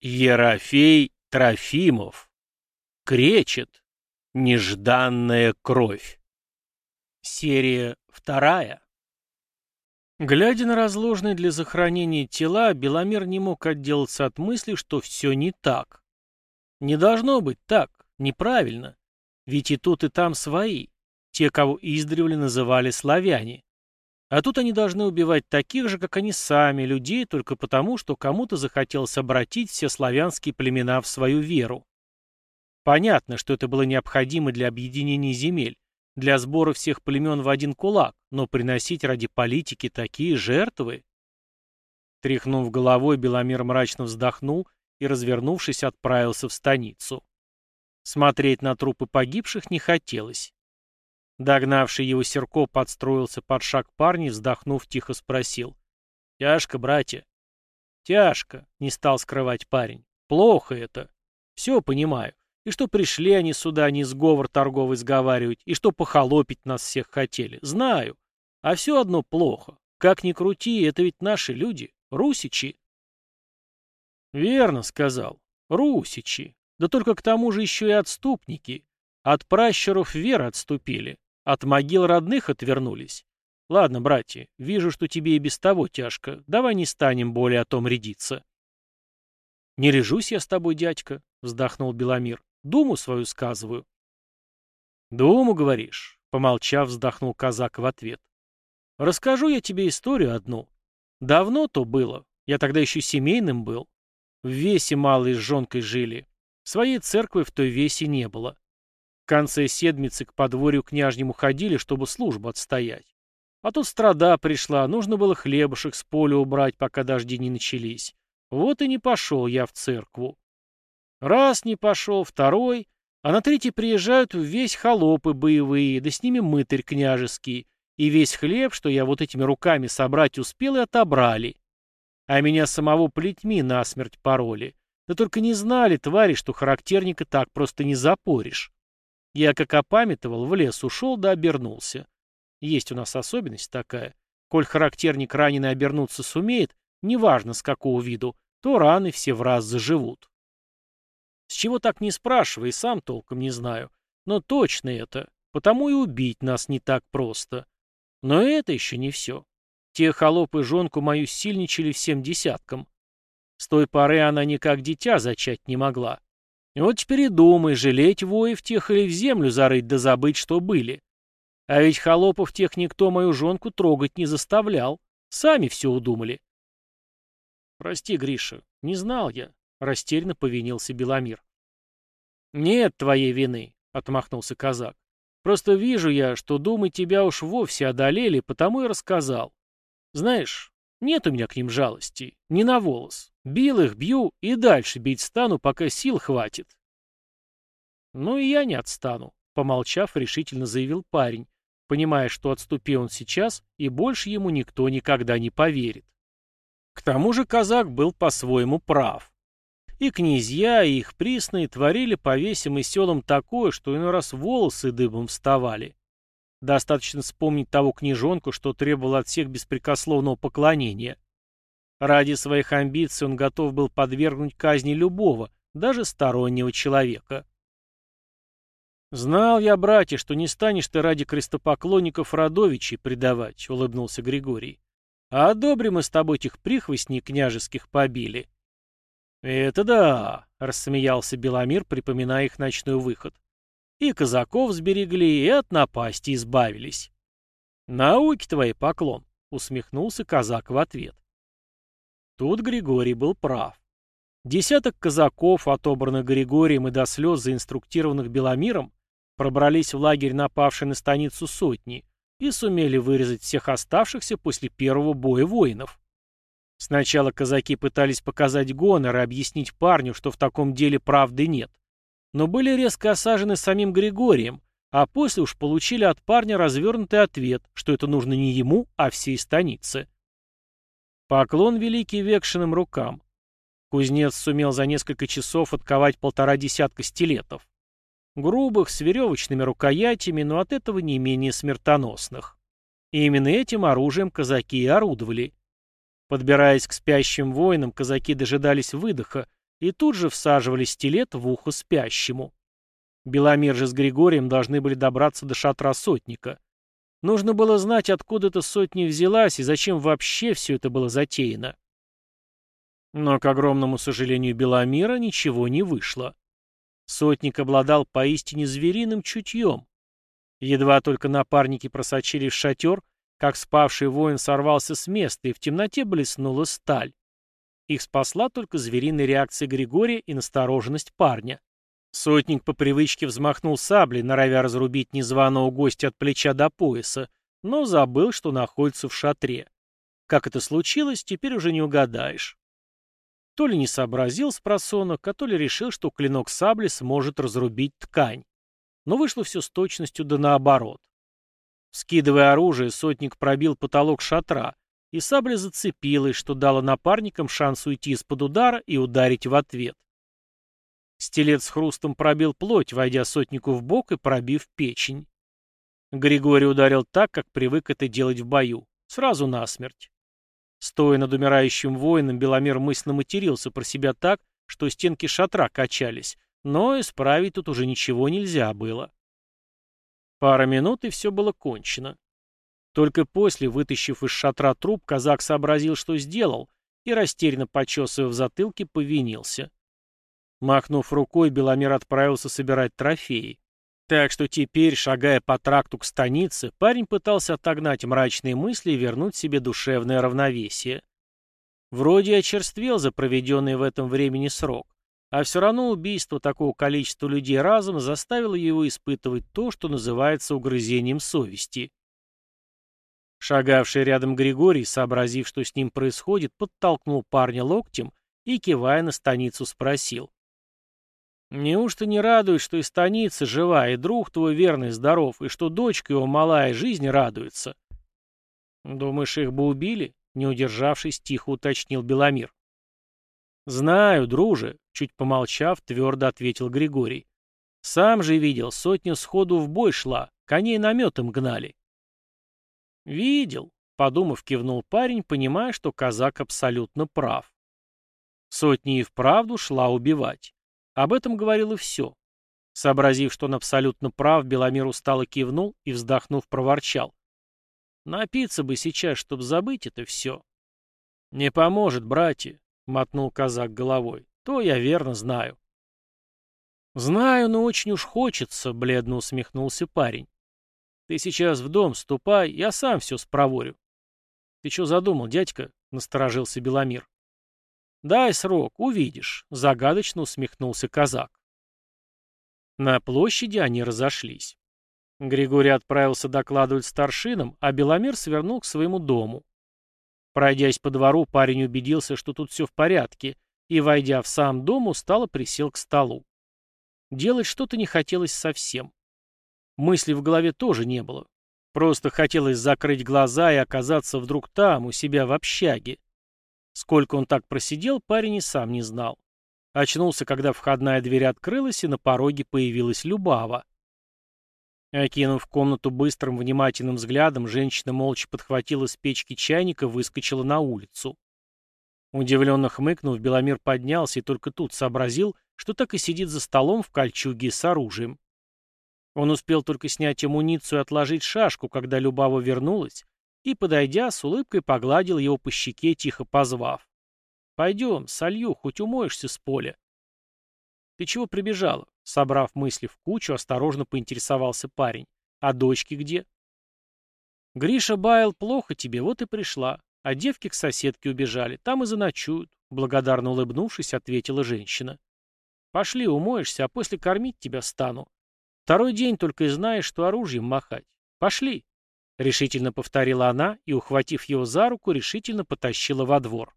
Ерофей Трофимов. Кречет. Нежданная кровь. Серия вторая. Глядя на разложенные для захоронения тела, Беломер не мог отделаться от мысли, что все не так. Не должно быть так, неправильно. Ведь и тут, и там свои, те, кого издревле называли славяне. А тут они должны убивать таких же, как они сами, людей, только потому, что кому-то захотелось обратить все славянские племена в свою веру. Понятно, что это было необходимо для объединения земель, для сбора всех племен в один кулак, но приносить ради политики такие жертвы... Тряхнув головой, Беломир мрачно вздохнул и, развернувшись, отправился в станицу. Смотреть на трупы погибших не хотелось. Догнавший его Серко подстроился под шаг парня вздохнув, тихо спросил. «Тяжко, братья?» «Тяжко», — не стал скрывать парень. «Плохо это. Все понимаю. И что пришли они сюда не сговор торговый сговаривать, и что похолопить нас всех хотели. Знаю. А все одно плохо. Как ни крути, это ведь наши люди, русичи». «Верно», — сказал. «Русичи. Да только к тому же еще и отступники. От пращуров вер отступили. От могил родных отвернулись. Ладно, братья, вижу, что тебе и без того тяжко. Давай не станем более о том рядиться. Не режусь я с тобой, дядька, вздохнул Беломир. Думу свою сказываю. Думу, говоришь? Помолчав, вздохнул казак в ответ. Расскажу я тебе историю одну. Давно то было. Я тогда еще семейным был. В весе малые с жонкой жили. Своей церкви в той весе не было конце седмицы к подворью княжнему ходили, чтобы службу отстоять. А тут страда пришла, нужно было хлебушек с поля убрать, пока дожди не начались. Вот и не пошел я в церкву. Раз не пошел, второй, а на третий приезжают весь холопы боевые, да с ними мытарь княжеский, и весь хлеб, что я вот этими руками собрать успел, и отобрали. А меня самого плетьми насмерть пороли. Да только не знали, твари, что характерника так просто не запоришь. Я, как опамятовал, в лес ушел да обернулся. Есть у нас особенность такая. Коль характерник раненый обернуться сумеет, неважно с какого виду, то раны все в раз заживут. С чего так не спрашивай, сам толком не знаю. Но точно это, потому и убить нас не так просто. Но это еще не все. Те холопы жонку мою сильничали всем десяткам. С той поры она никак дитя зачать не могла. И вот теперь и думай, жалеть воев тех или в землю зарыть да забыть, что были. А ведь холопов тех никто мою жонку трогать не заставлял. Сами все удумали. Прости, Гриша, не знал я, — растерянно повинился Беломир. Нет твоей вины, — отмахнулся казак. Просто вижу я, что думы тебя уж вовсе одолели, потому и рассказал. Знаешь, нет у меня к ним жалости, ни на волос. Бил их, бью и дальше бить стану, пока сил хватит. Ну и я не отстану, помолчав, решительно заявил парень, понимая, что отступи он сейчас, и больше ему никто никогда не поверит. К тому же казак был по-своему прав. И князья, и их присные творили по весям и селам такое, что иной раз волосы дыбом вставали. Достаточно вспомнить того княжонку, что требовал от всех беспрекословного поклонения. Ради своих амбиций он готов был подвергнуть казни любого, даже стороннего человека. «Знал я, братья, что не станешь ты ради крестопоклонников родовичей предавать», — улыбнулся Григорий. «А одобрим мы с тобой этих прихвостней княжеских побили». «Это да», — рассмеялся Беломир, припоминая их ночной выход. «И казаков сберегли, и от напасти избавились». «Науки твои поклон», — усмехнулся казак в ответ. Тут Григорий был прав. Десяток казаков, отобранных Григорием и до слез заинструктированных Беломиром, пробрались в лагерь напавшей на станицу сотни и сумели вырезать всех оставшихся после первого боя воинов. Сначала казаки пытались показать гонор и объяснить парню, что в таком деле правды нет, но были резко осажены самим Григорием, а после уж получили от парня развернутый ответ, что это нужно не ему, а всей станице. Поклон великий векшиным рукам. Кузнец сумел за несколько часов отковать полтора десятка стилетов. Грубых, с веревочными рукоятями, но от этого не менее смертоносных. И именно этим оружием казаки и орудовали. Подбираясь к спящим воинам, казаки дожидались выдоха, и тут же всаживали стилет в ухо спящему. Беломир же с Григорием должны были добраться до шатра сотника. Нужно было знать, откуда эта сотня взялась и зачем вообще все это было затеяно. Но, к огромному сожалению Беломира, ничего не вышло. Сотник обладал поистине звериным чутьем. Едва только напарники просочились в шатер, как спавший воин сорвался с места, и в темноте блеснула сталь. Их спасла только звериная реакция Григория и настороженность парня. Сотник по привычке взмахнул саблей, норовя разрубить незваного гостя от плеча до пояса, но забыл, что находится в шатре. Как это случилось, теперь уже не угадаешь. То ли не сообразил с просонок, а то ли решил, что клинок сабли сможет разрубить ткань. Но вышло все с точностью да наоборот. Скидывая оружие, сотник пробил потолок шатра, и сабля зацепилась, что дало напарникам шанс уйти из-под удара и ударить в ответ. Стилет с хрустом пробил плоть, войдя сотнику в бок и пробив печень. Григорий ударил так, как привык это делать в бою, сразу насмерть. Стоя над умирающим воином, Беломер мысленно матерился про себя так, что стенки шатра качались, но исправить тут уже ничего нельзя было. Пара минут, и все было кончено. Только после, вытащив из шатра труп, казак сообразил, что сделал, и, растерянно почесывая в затылке, повинился. Махнув рукой, Беломир отправился собирать трофеи. Так что теперь, шагая по тракту к станице, парень пытался отогнать мрачные мысли и вернуть себе душевное равновесие. Вроде очерствел за проведенный в этом времени срок, а все равно убийство такого количества людей разом заставило его испытывать то, что называется угрызением совести. Шагавший рядом Григорий, сообразив, что с ним происходит, подтолкнул парня локтем и, кивая на станицу, спросил. «Неужто не радует, что и станица жива, и друг твой верный здоров, и что дочка его малая жизнь радуется?» «Думаешь, их бы убили?» — не удержавшись, тихо уточнил Беломир. «Знаю, друже», — чуть помолчав, твердо ответил Григорий. «Сам же видел, сотня сходу в бой шла, коней наметом гнали. «Видел», — подумав, кивнул парень, понимая, что казак абсолютно прав. Сотни и вправду шла убивать. Об этом говорил и все. Сообразив, что он абсолютно прав, Беломир устало кивнул и, вздохнув, проворчал. «Напиться бы сейчас, чтобы забыть это все». «Не поможет, братья», — мотнул казак головой. «То я верно знаю». «Знаю, но очень уж хочется», — бледно усмехнулся парень. Ты сейчас в дом ступай, я сам все спроворю. Ты что задумал, дядька? Насторожился Беломир. Дай срок, увидишь, загадочно усмехнулся казак. На площади они разошлись. Григорий отправился докладывать старшинам, а Беломир свернул к своему дому. Пройдясь по двору, парень убедился, что тут все в порядке, и, войдя в сам дом, устало присел к столу. Делать что-то не хотелось совсем. Мыслей в голове тоже не было. Просто хотелось закрыть глаза и оказаться вдруг там, у себя в общаге. Сколько он так просидел, парень и сам не знал. Очнулся, когда входная дверь открылась, и на пороге появилась Любава. Окинув комнату быстрым, внимательным взглядом, женщина молча подхватила с печки чайника и выскочила на улицу. Удивленно хмыкнув, Беломир поднялся и только тут сообразил, что так и сидит за столом в кольчуге с оружием. Он успел только снять амуницию и отложить шашку, когда Любава вернулась, и, подойдя, с улыбкой погладил его по щеке, тихо позвав. «Пойдем, солью, хоть умоешься с поля». «Ты чего прибежала?» Собрав мысли в кучу, осторожно поинтересовался парень. «А дочки где?» «Гриша баял плохо тебе, вот и пришла. А девки к соседке убежали, там и заночуют», благодарно улыбнувшись, ответила женщина. «Пошли, умоешься, а после кормить тебя стану. Второй день только и знаешь, что оружием махать. Пошли!» Решительно повторила она и, ухватив его за руку, решительно потащила во двор.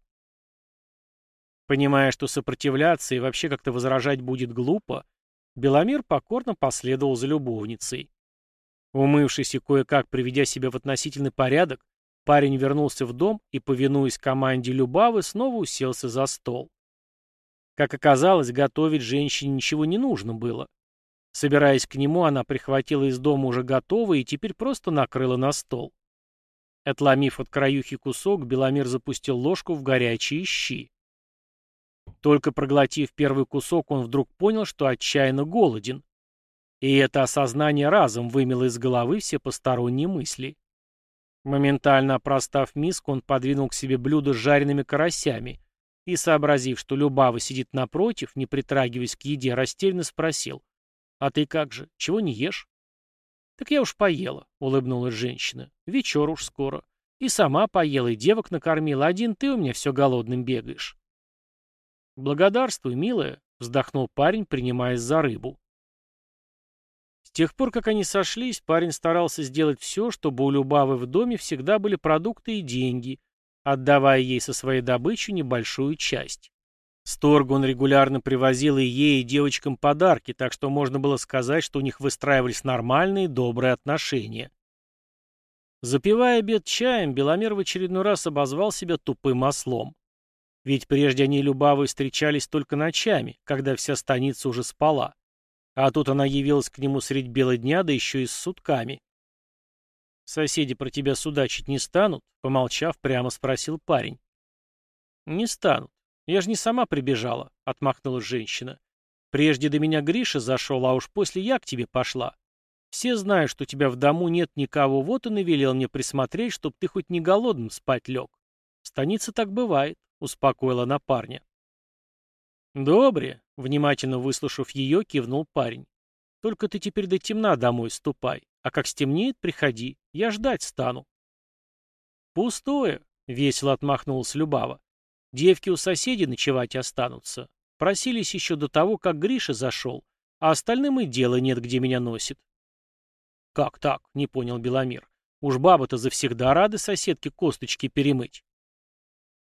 Понимая, что сопротивляться и вообще как-то возражать будет глупо, Беломир покорно последовал за любовницей. Умывшись и кое-как приведя себя в относительный порядок, парень вернулся в дом и, повинуясь команде Любавы, снова уселся за стол. Как оказалось, готовить женщине ничего не нужно было. Собираясь к нему, она прихватила из дома уже готовое и теперь просто накрыла на стол. Отломив от краюхи кусок, Беломир запустил ложку в горячие щи. Только проглотив первый кусок, он вдруг понял, что отчаянно голоден. И это осознание разом вымело из головы все посторонние мысли. Моментально опростав миску, он подвинул к себе блюдо с жареными карасями и, сообразив, что Любава сидит напротив, не притрагиваясь к еде, растерянно спросил. «А ты как же? Чего не ешь?» «Так я уж поела», — улыбнулась женщина. «Вечер уж скоро. И сама поела, и девок накормила. Один ты у меня все голодным бегаешь». «Благодарствуй, милая», — вздохнул парень, принимаясь за рыбу. С тех пор, как они сошлись, парень старался сделать все, чтобы у Любавы в доме всегда были продукты и деньги, отдавая ей со своей добычей небольшую часть. С торга он регулярно привозил и ей, и девочкам подарки, так что можно было сказать, что у них выстраивались нормальные, добрые отношения. Запивая обед чаем, Беломер в очередной раз обозвал себя тупым ослом. Ведь прежде они Любавой встречались только ночами, когда вся станица уже спала. А тут она явилась к нему средь бела дня, да еще и с сутками. «Соседи про тебя судачить не станут?» — помолчав, прямо спросил парень. «Не станут. Я же не сама прибежала», — отмахнулась женщина. «Прежде до меня Гриша зашел, а уж после я к тебе пошла. Все знают, что у тебя в дому нет никого, вот он и велел мне присмотреть, чтоб ты хоть не голодным спать лег. В станице так бывает», — успокоила она парня. «Добре», — внимательно выслушав ее, кивнул парень. «Только ты теперь до темна домой ступай, а как стемнеет, приходи, я ждать стану». «Пустое», — весело отмахнулась Любава. «Девки у соседей ночевать останутся. Просились еще до того, как Гриша зашел, а остальным и дела нет, где меня носит». «Как так?» — не понял Беломир. «Уж бабы-то завсегда рады соседке косточки перемыть».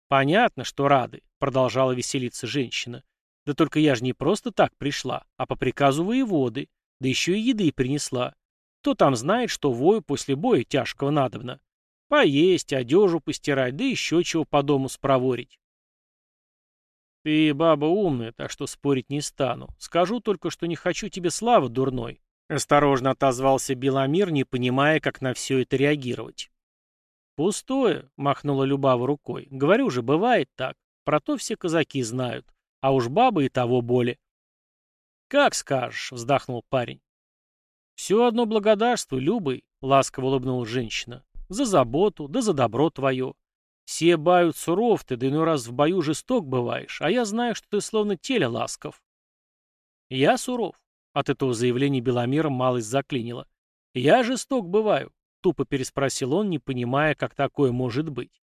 «Понятно, что рады», — продолжала веселиться женщина. Да только я же не просто так пришла, а по приказу воеводы, да еще и еды принесла. Кто там знает, что вою после боя тяжкого надобно? Поесть, одежу постирать, да еще чего по дому спроворить. Ты баба умная, так что спорить не стану. Скажу только, что не хочу тебе славы дурной. Осторожно отозвался Беломир, не понимая, как на все это реагировать. «Пустое», — махнула Любава рукой. «Говорю же, бывает так. Про то все казаки знают. А уж бабы и того боли. «Как скажешь», — вздохнул парень. «Все одно благодарствуй, Любый», — ласково улыбнулась женщина. «За заботу, да за добро твое. Все бают суров ты, да иной раз в бою жесток бываешь, а я знаю, что ты словно теле ласков». «Я суров», — от этого заявления Беломира малость заклинила. «Я жесток бываю», — тупо переспросил он, не понимая, как такое может быть.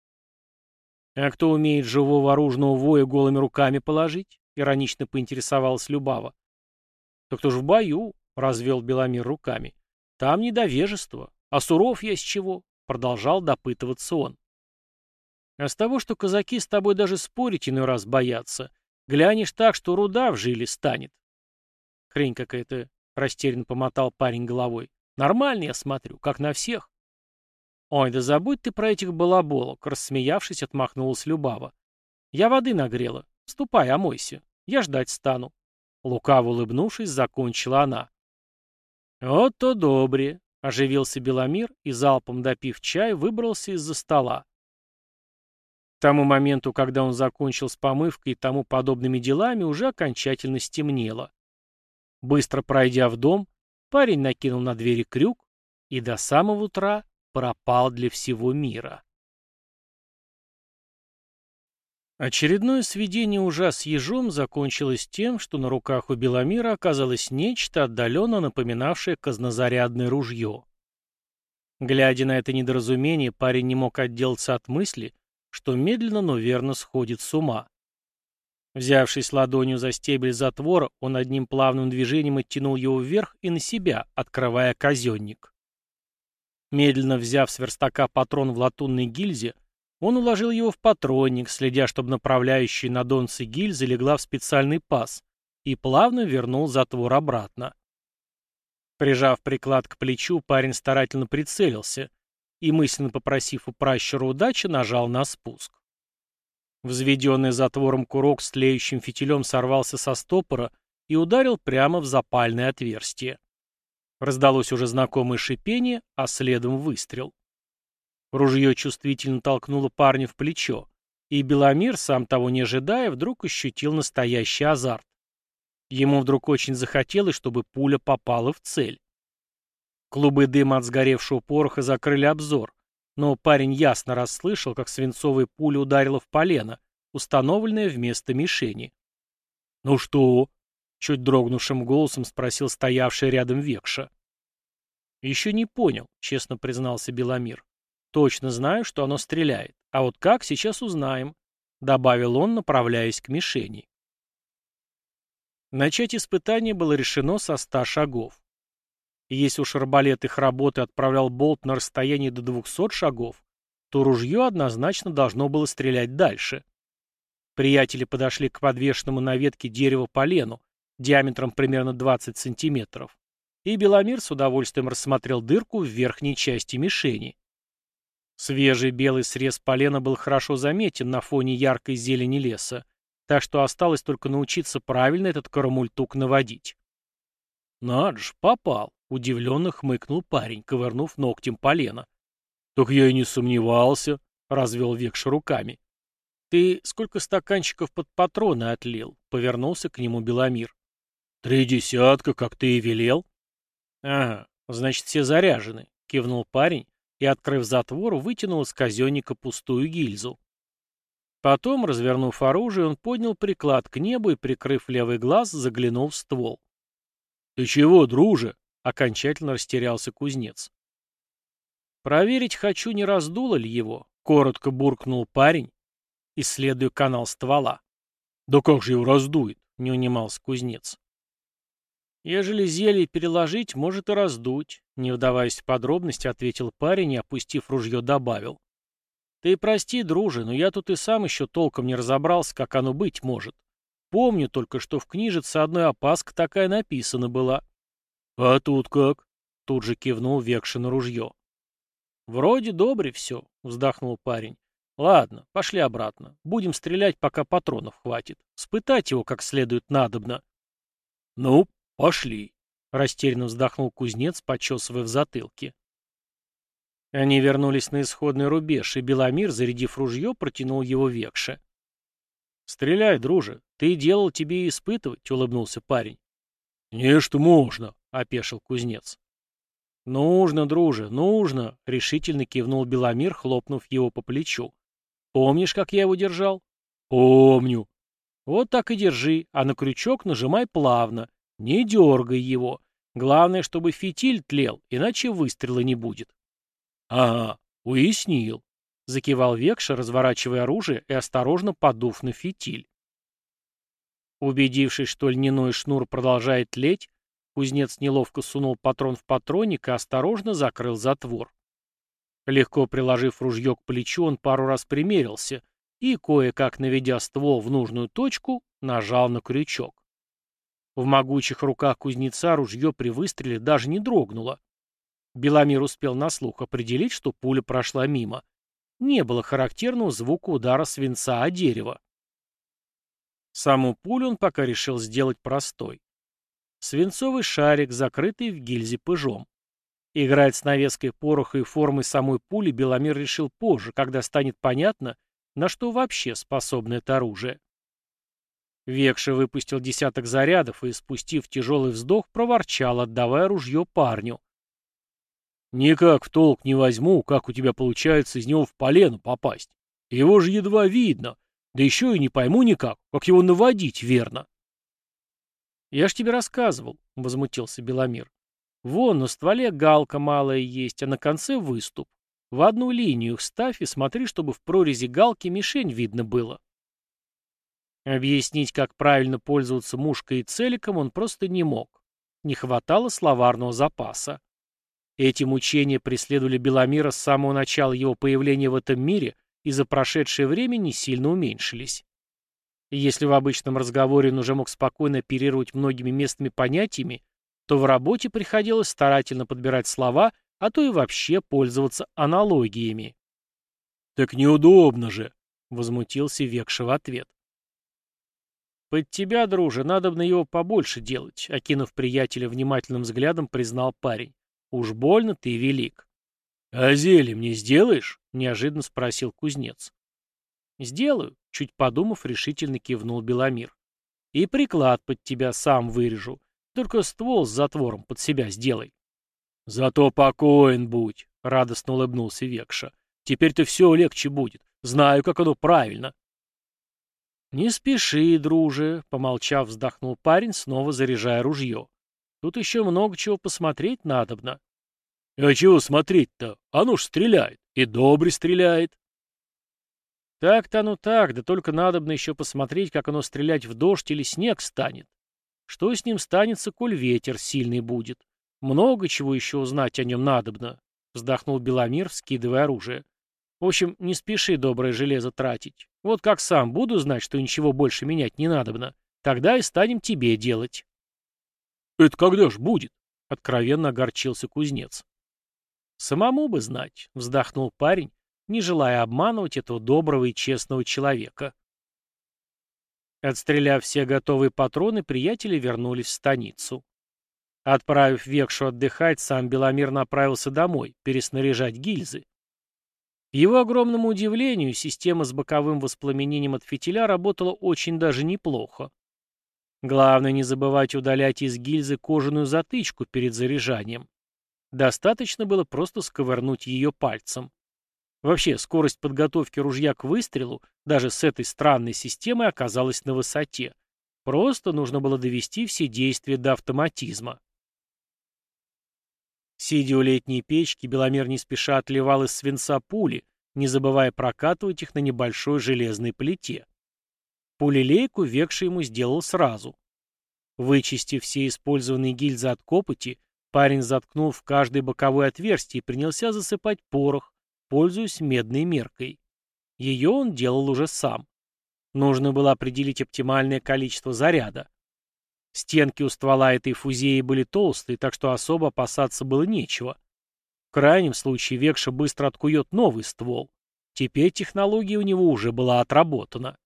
«А кто умеет живого оружного воя голыми руками положить?» — иронично поинтересовалась Любава. «Так кто ж в бою?» — развел Беломир руками. «Там недовежество. А суров есть чего?» — продолжал допытываться он. «А с того, что казаки с тобой даже спорить иной раз боятся. Глянешь так, что руда в жиле станет». «Хрень какая-то», — растерянно помотал парень головой. «Нормально, я смотрю, как на всех». «Ой, да забудь ты про этих балаболок», — рассмеявшись, отмахнулась Любава. «Я воды нагрела. Ступай, омойся. Я ждать стану». Лукаво улыбнувшись, закончила она. «Вот то добре», — оживился Беломир и, залпом допив чай, выбрался из-за стола. Тому моменту, когда он закончил с помывкой и тому подобными делами, уже окончательно стемнело. Быстро пройдя в дом, парень накинул на двери крюк и до самого утра пропал для всего мира. Очередное сведение ужа с ежом закончилось тем, что на руках у Беломира оказалось нечто, отдаленно напоминавшее казнозарядное ружье. Глядя на это недоразумение, парень не мог отделаться от мысли, что медленно, но верно сходит с ума. Взявшись ладонью за стебель затвора, он одним плавным движением оттянул его вверх и на себя, открывая казенник. Медленно взяв с верстака патрон в латунной гильзе, он уложил его в патронник, следя, чтобы направляющая на донце гильза легла в специальный паз, и плавно вернул затвор обратно. Прижав приклад к плечу, парень старательно прицелился и, мысленно попросив у пращура удачи, нажал на спуск. Взведенный затвором курок с тлеющим фитилем сорвался со стопора и ударил прямо в запальное отверстие. Раздалось уже знакомое шипение, а следом выстрел. Ружье чувствительно толкнуло парня в плечо, И Беломир, сам того не ожидая, вдруг ощутил настоящий азарт. Ему вдруг очень захотелось, чтобы пуля попала в цель. Клубы дыма от сгоревшего пороха закрыли обзор, но парень ясно расслышал, как свинцовая пуля ударила в полено, установленное вместо мишени. «Ну что?» — чуть дрогнувшим голосом спросил стоявший рядом Векша. «Еще не понял», — честно признался Беломир. «Точно знаю, что оно стреляет. А вот как, сейчас узнаем», — добавил он, направляясь к мишени. Начать испытание было решено со ста шагов. И если уж арбалет их работы отправлял болт на расстоянии до двухсот шагов, то ружье однозначно должно было стрелять дальше. Приятели подошли к подвешенному на ветке дереву полену, диаметром примерно 20 сантиметров, и Беломир с удовольствием рассмотрел дырку в верхней части мишени. Свежий белый срез полена был хорошо заметен на фоне яркой зелени леса, так что осталось только научиться правильно этот карамультук наводить. «Надо ж, попал!» — удивленно хмыкнул парень, ковырнув ногтем полена. «Так я и не сомневался», — развел Векша руками. «Ты сколько стаканчиков под патроны отлил?» — повернулся к нему Беломир. «Три десятка, как ты и велел». «Ага, значит, все заряжены», — кивнул парень и, открыв затвор, вытянул из казенника пустую гильзу. Потом, развернув оружие, он поднял приклад к небу и, прикрыв левый глаз, заглянул в ствол. «Ты чего, друже?» — окончательно растерялся кузнец. «Проверить хочу, не раздуло ли его», — коротко буркнул парень, исследуя канал ствола. «Да как же его раздует?» — не унимался кузнец. «Ежели зелье переложить, может и раздуть», — не вдаваясь в подробности, ответил парень и, опустив ружье, добавил. «Ты прости, друже, но я тут и сам еще толком не разобрался, как оно быть может. Помню только, что в книжице одной опаска такая написана была». «А тут как?» — тут же кивнул Векши на ружье. «Вроде добре все», — вздохнул парень. Ладно, пошли обратно. Будем стрелять, пока патронов хватит. Спытать его как следует надобно. Ну, пошли. Растерянно вздохнул кузнец, почесывая в затылке. Они вернулись на исходный рубеж, и Беломир, зарядив ружье, протянул его векше. «Стреляй, друже, ты делал тебе испытывать», — улыбнулся парень. «Не, что можно», — опешил кузнец. «Нужно, друже, нужно», — решительно кивнул Беломир, хлопнув его по плечу. Помнишь, как я его держал? Помню. Вот так и держи, а на крючок нажимай плавно. Не дергай его. Главное, чтобы фитиль тлел, иначе выстрела не будет. Ага, уяснил. Закивал Векша, разворачивая оружие и осторожно подув на фитиль. Убедившись, что льняной шнур продолжает тлеть, кузнец неловко сунул патрон в патронник и осторожно закрыл затвор. Легко приложив ружье к плечу, он пару раз примерился и, кое-как наведя ствол в нужную точку, нажал на крючок. В могучих руках кузнеца ружье при выстреле даже не дрогнуло. Беломир успел на слух определить, что пуля прошла мимо. Не было характерного звука удара свинца о дерево. Саму пулю он пока решил сделать простой. Свинцовый шарик, закрытый в гильзе пыжом. Играть с навеской пороха и формой самой пули Беломир решил позже, когда станет понятно, на что вообще способно это оружие. Векша выпустил десяток зарядов и, спустив тяжелый вздох, проворчал, отдавая ружье парню. «Никак в толк не возьму, как у тебя получается из него в полену попасть. Его же едва видно, да еще и не пойму никак, как его наводить верно». «Я ж тебе рассказывал», — возмутился Беломир. Вон на стволе галка малая есть, а на конце выступ. В одну линию их и смотри, чтобы в прорези галки мишень видно было. Объяснить, как правильно пользоваться мушкой и целиком, он просто не мог. Не хватало словарного запаса. Эти мучения преследовали Беломира с самого начала его появления в этом мире и за прошедшее время не сильно уменьшились. И если в обычном разговоре он уже мог спокойно оперировать многими местными понятиями, то в работе приходилось старательно подбирать слова, а то и вообще пользоваться аналогиями. «Так неудобно же!» — возмутился Векша в ответ. «Под тебя, друже, надо бы на его побольше делать», — окинув приятеля внимательным взглядом, признал парень. «Уж больно ты велик». «А зелье мне сделаешь?» — неожиданно спросил кузнец. Сделаю, чуть подумав, решительно кивнул Беломир. И приклад под тебя сам вырежу. Только ствол с затвором под себя сделай. Зато покоен будь, радостно улыбнулся Векша. Теперь-то все легче будет. Знаю, как оно правильно. Не спеши, друже, помолчав, вздохнул парень, снова заряжая ружье. Тут еще много чего посмотреть надобно. А чего смотреть-то? Оно ж стреляет. И добре стреляет. Так-то оно так, да только надобно еще посмотреть, как оно стрелять в дождь или снег станет. Что с ним станется, коль ветер сильный будет? Много чего еще узнать о нем надобно, вздохнул Беломир, скидывая оружие. В общем, не спеши доброе железо тратить. Вот как сам буду знать, что ничего больше менять не надобно, тогда и станем тебе делать. Это когда ж будет? Откровенно огорчился кузнец. Самому бы знать, вздохнул парень, не желая обманывать этого доброго и честного человека. Отстреляв все готовые патроны, приятели вернулись в станицу. Отправив Векшу отдыхать, сам Беломир направился домой, переснаряжать гильзы. К его огромному удивлению, система с боковым воспламенением от фитиля работала очень даже неплохо. Главное не забывать удалять из гильзы кожаную затычку перед заряжанием. Достаточно было просто сковырнуть ее пальцем. Вообще, скорость подготовки ружья к выстрелу даже с этой странной системой оказалась на высоте. Просто нужно было довести все действия до автоматизма. Сидя у летней печки, Беломер не спеша отливал из свинца пули, не забывая прокатывать их на небольшой железной плите. Пулелейку векший ему сделал сразу. Вычистив все использованные гильзы от копоти, парень заткнул в каждое боковое отверстие и принялся засыпать порох, пользуясь медной меркой. Ее он делал уже сам. Нужно было определить оптимальное количество заряда. Стенки у ствола этой фузеи были толстые, так что особо опасаться было нечего. В крайнем случае Векша быстро откует новый ствол. Теперь технология у него уже была отработана.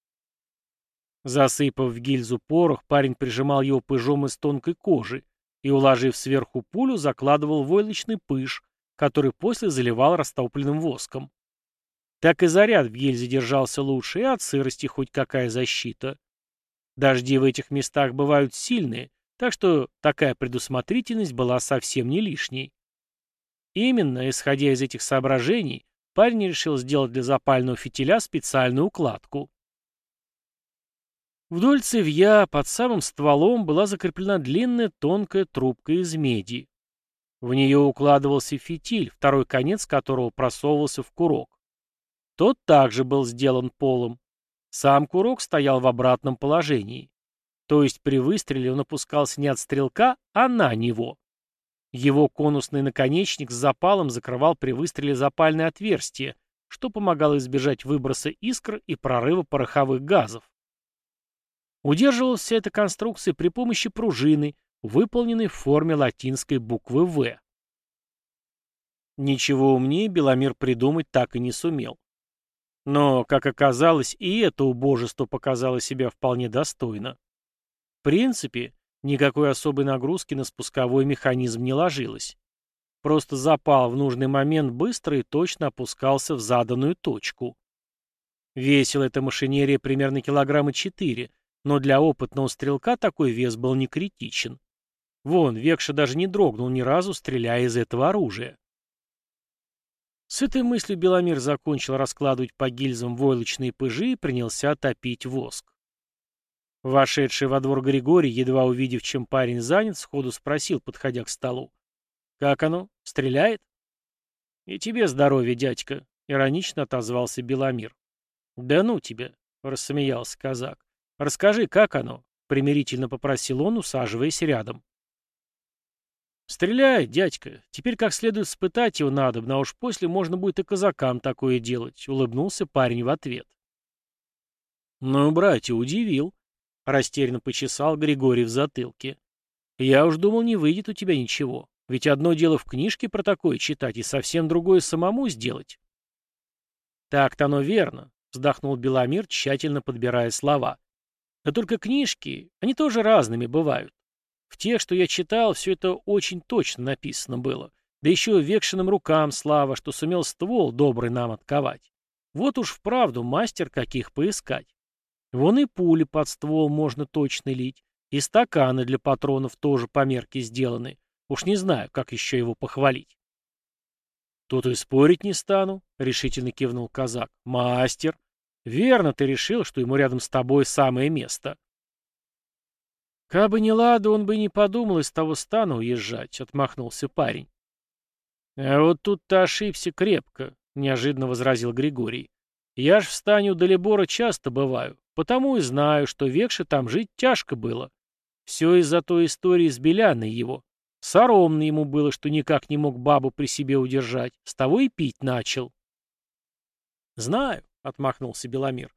Засыпав в гильзу порох, парень прижимал его пыжом из тонкой кожи и, уложив сверху пулю, закладывал войлочный пыж, который после заливал растопленным воском. Так и заряд в гильзе держался лучше, и от сырости хоть какая защита. Дожди в этих местах бывают сильные, так что такая предусмотрительность была совсем не лишней. Именно, исходя из этих соображений, парень решил сделать для запального фитиля специальную укладку. Вдоль цевья под самым стволом была закреплена длинная тонкая трубка из меди. В нее укладывался фитиль, второй конец которого просовывался в курок. Тот также был сделан полом. Сам курок стоял в обратном положении. То есть при выстреле он опускался не от стрелка, а на него. Его конусный наконечник с запалом закрывал при выстреле запальное отверстие, что помогало избежать выброса искр и прорыва пороховых газов. Удерживалась вся эта конструкция при помощи пружины, выполненный в форме латинской буквы «В». Ничего умнее Беломир придумать так и не сумел. Но, как оказалось, и это убожество показало себя вполне достойно. В принципе, никакой особой нагрузки на спусковой механизм не ложилось. Просто запал в нужный момент быстро и точно опускался в заданную точку. Весила эта машинерия примерно килограмма четыре, но для опытного стрелка такой вес был не критичен. Вон, Векша даже не дрогнул ни разу, стреляя из этого оружия. С этой мыслью Беломир закончил раскладывать по гильзам войлочные пыжи и принялся топить воск. Вошедший во двор Григорий, едва увидев, чем парень занят, сходу спросил, подходя к столу. «Как оно? Стреляет?» «И тебе здоровье, дядька», — иронично отозвался Беломир. «Да ну тебе», — рассмеялся казак. «Расскажи, как оно?» — примирительно попросил он, усаживаясь рядом. «Стреляй, дядька. Теперь как следует спытать его надо, а уж после можно будет и казакам такое делать», — улыбнулся парень в ответ. «Ну, братья, удивил», — растерянно почесал Григорий в затылке. «Я уж думал, не выйдет у тебя ничего. Ведь одно дело в книжке про такое читать, и совсем другое самому сделать». «Так-то оно верно», — вздохнул Беломир, тщательно подбирая слова. «Да только книжки, они тоже разными бывают. В тех, что я читал, все это очень точно написано было. Да еще векшиным рукам слава, что сумел ствол добрый нам отковать. Вот уж вправду мастер каких поискать. Вон и пули под ствол можно точно лить, и стаканы для патронов тоже по мерке сделаны. Уж не знаю, как еще его похвалить. Тут и спорить не стану, — решительно кивнул казак. Мастер. Верно ты решил, что ему рядом с тобой самое место. Кабы не лада, он бы не подумал из того стана уезжать, — отмахнулся парень. А вот тут ты ошибся крепко, — неожиданно возразил Григорий. Я ж в стане у Далибора часто бываю, потому и знаю, что векше там жить тяжко было. Все из-за той истории с Беляной его. Соромно ему было, что никак не мог бабу при себе удержать. С того и пить начал. «Знаю», — отмахнулся Беломир.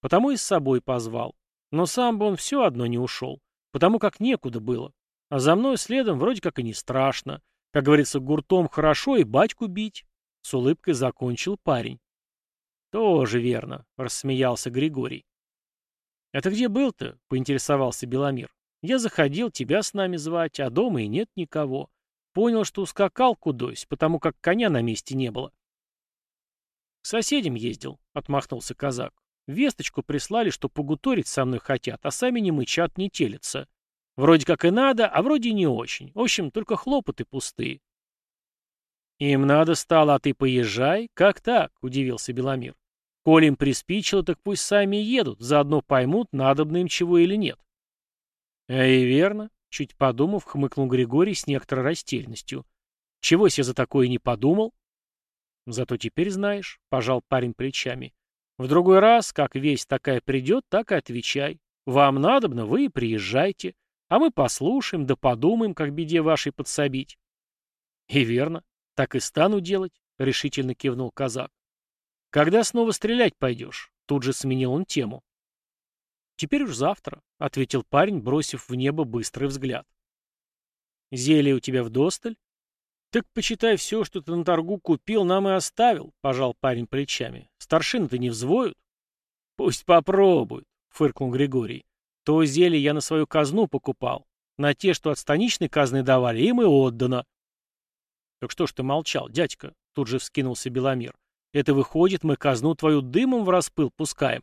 «Потому и с собой позвал. Но сам бы он все одно не ушел, потому как некуда было. А за мной следом вроде как и не страшно. Как говорится, гуртом хорошо и батьку бить». С улыбкой закончил парень. «Тоже верно», — рассмеялся Григорий. «А ты где был-то?» — поинтересовался Беломир. Я заходил тебя с нами звать, а дома и нет никого. Понял, что ускакал кудось, потому как коня на месте не было. К соседям ездил, — отмахнулся казак. Весточку прислали, что погуторить со мной хотят, а сами не мычат, не телятся. Вроде как и надо, а вроде не очень. В общем, только хлопоты пустые. «Им надо стало, а ты поезжай? Как так?» — удивился Беломир. «Коль им приспичило, так пусть сами едут, заодно поймут, надобно им чего или нет». «А и верно», — чуть подумав, хмыкнул Григорий с некоторой растерянностью. «Чего себе за такое не подумал?» «Зато теперь знаешь», — пожал парень плечами. «В другой раз, как весть такая придет, так и отвечай. Вам надобно, вы и приезжайте, а мы послушаем да подумаем, как беде вашей подсобить». «И верно, так и стану делать», — решительно кивнул казак. «Когда снова стрелять пойдешь?» Тут же сменил он тему. «Теперь уж завтра», — ответил парень, бросив в небо быстрый взгляд. «Зелье у тебя вдосталь?» «Так почитай все, что ты на торгу купил, нам и оставил», — пожал парень плечами. «Старшины-то не взвоют?» «Пусть попробуют», — фыркнул Григорий. «То зелье я на свою казну покупал. На те, что от станичной казны давали, им и отдано». «Так что ж ты молчал, дядька?» — тут же вскинулся Беломир. «Это выходит, мы казну твою дымом в распыл пускаем».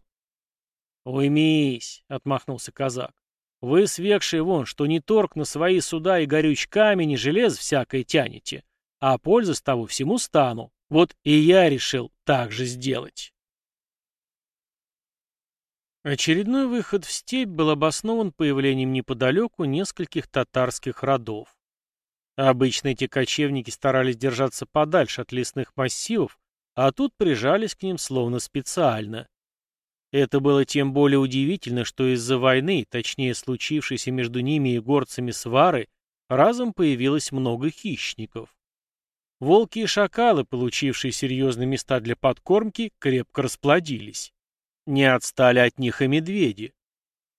«Уймись», — отмахнулся казак. «Вы, свекшие вон, что не торг на свои суда и горюч камень и желез всякое тянете, а пользы с того всему стану. Вот и я решил так же сделать». Очередной выход в степь был обоснован появлением неподалеку нескольких татарских родов. Обычно эти кочевники старались держаться подальше от лесных массивов, а тут прижались к ним словно специально. Это было тем более удивительно, что из-за войны, точнее случившейся между ними и горцами свары, разом появилось много хищников. Волки и шакалы, получившие серьезные места для подкормки, крепко расплодились. Не отстали от них и медведи.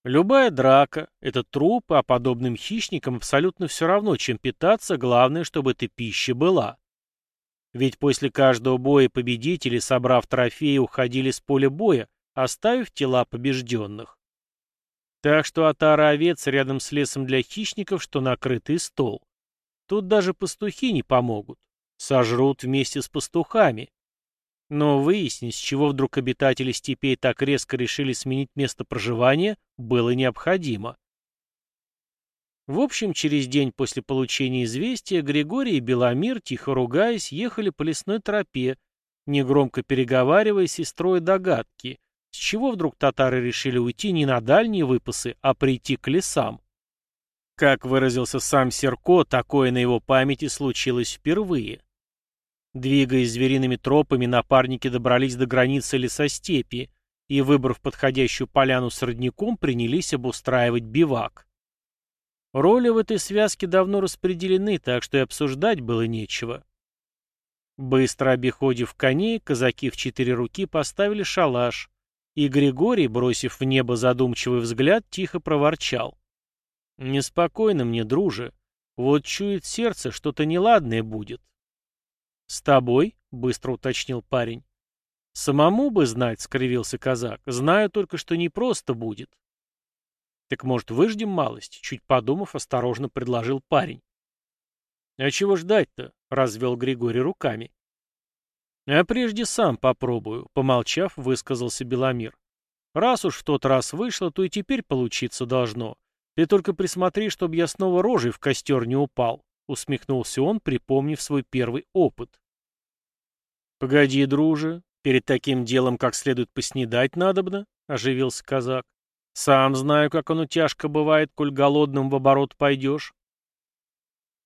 Любая драка — это труп, а подобным хищникам абсолютно все равно, чем питаться, главное, чтобы эта пища была. Ведь после каждого боя победители, собрав трофеи, уходили с поля боя, оставив тела побежденных. Так что отара овец рядом с лесом для хищников, что накрытый стол. Тут даже пастухи не помогут. Сожрут вместе с пастухами. Но выяснить, с чего вдруг обитатели степей так резко решили сменить место проживания, было необходимо. В общем, через день после получения известия Григорий и Беломир, тихо ругаясь, ехали по лесной тропе, негромко переговариваясь и строя догадки, с чего вдруг татары решили уйти не на дальние выпасы, а прийти к лесам? Как выразился сам Серко, такое на его памяти случилось впервые. Двигаясь звериными тропами, напарники добрались до границы лесостепи и, выбрав подходящую поляну с родником, принялись обустраивать бивак. Роли в этой связке давно распределены, так что и обсуждать было нечего. Быстро обиходив коней, казаки в четыре руки поставили шалаш, и Григорий, бросив в небо задумчивый взгляд, тихо проворчал. «Неспокойно мне, друже. Вот чует сердце, что-то неладное будет». «С тобой?» — быстро уточнил парень. «Самому бы знать», — скривился казак. «Знаю только, что не просто будет». «Так, может, выждем малость?» — чуть подумав, осторожно предложил парень. «А чего ждать-то?» — развел Григорий руками. А прежде сам попробую, помолчав, высказался Беломир. Раз уж в тот раз вышло, то и теперь получиться должно. Ты только присмотри, чтобы я снова рожей в костер не упал, усмехнулся он, припомнив свой первый опыт. Погоди, друже, перед таким делом как следует поснедать надобно, оживился казак. Сам знаю, как оно тяжко бывает, коль голодным в оборот пойдешь.